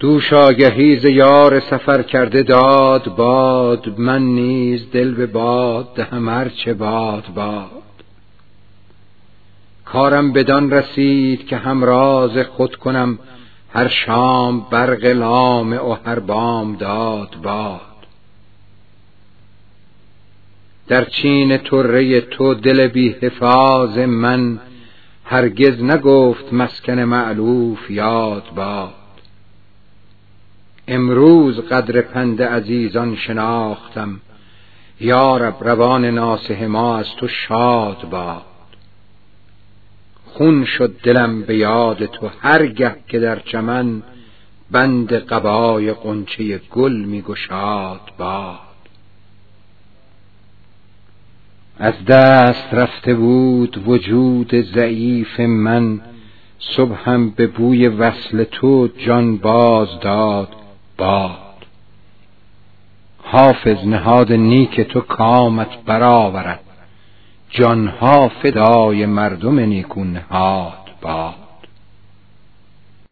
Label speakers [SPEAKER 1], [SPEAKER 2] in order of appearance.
[SPEAKER 1] دوش آگهی ز یار سفر کرده داد باد من نیز دل به باد دهم چه باد باد. کارم بدان رسید که همراز خود کنم هر شام برق لام و هر بام داد باد. در چین طره تو دل بی حفاظ من هرگز نگفت مسکن معلوف یاد باد. امروز قدر پند عزیزان شناختم. یارب روان ناسه ما از تو شاد باد. خون شد دلم به یاد تو هرگه که در چمن بند قبای قنچه گل می گشاد باد. از دست رفته بود وجود ضعیف من صبحم به بوی وصل تو جان باز داد. باد. حافظ نهاد نیک تو کامت برآورد. جانها فدای مردم نیکون نهاد باد.